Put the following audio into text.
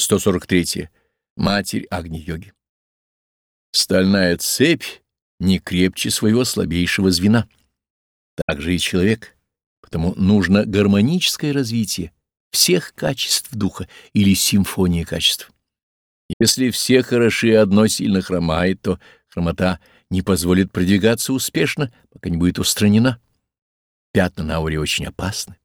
143. Матерь Агни-йоги. Стальная цепь не крепче своего слабейшего звена. Так же и человек. Потому нужно гармоническое развитие всех качеств духа или симфония качеств. Если все хороши, а одно сильно хромает, то хромота не позволит продвигаться успешно, пока не будет устранена. Пятна на ауре очень опасны.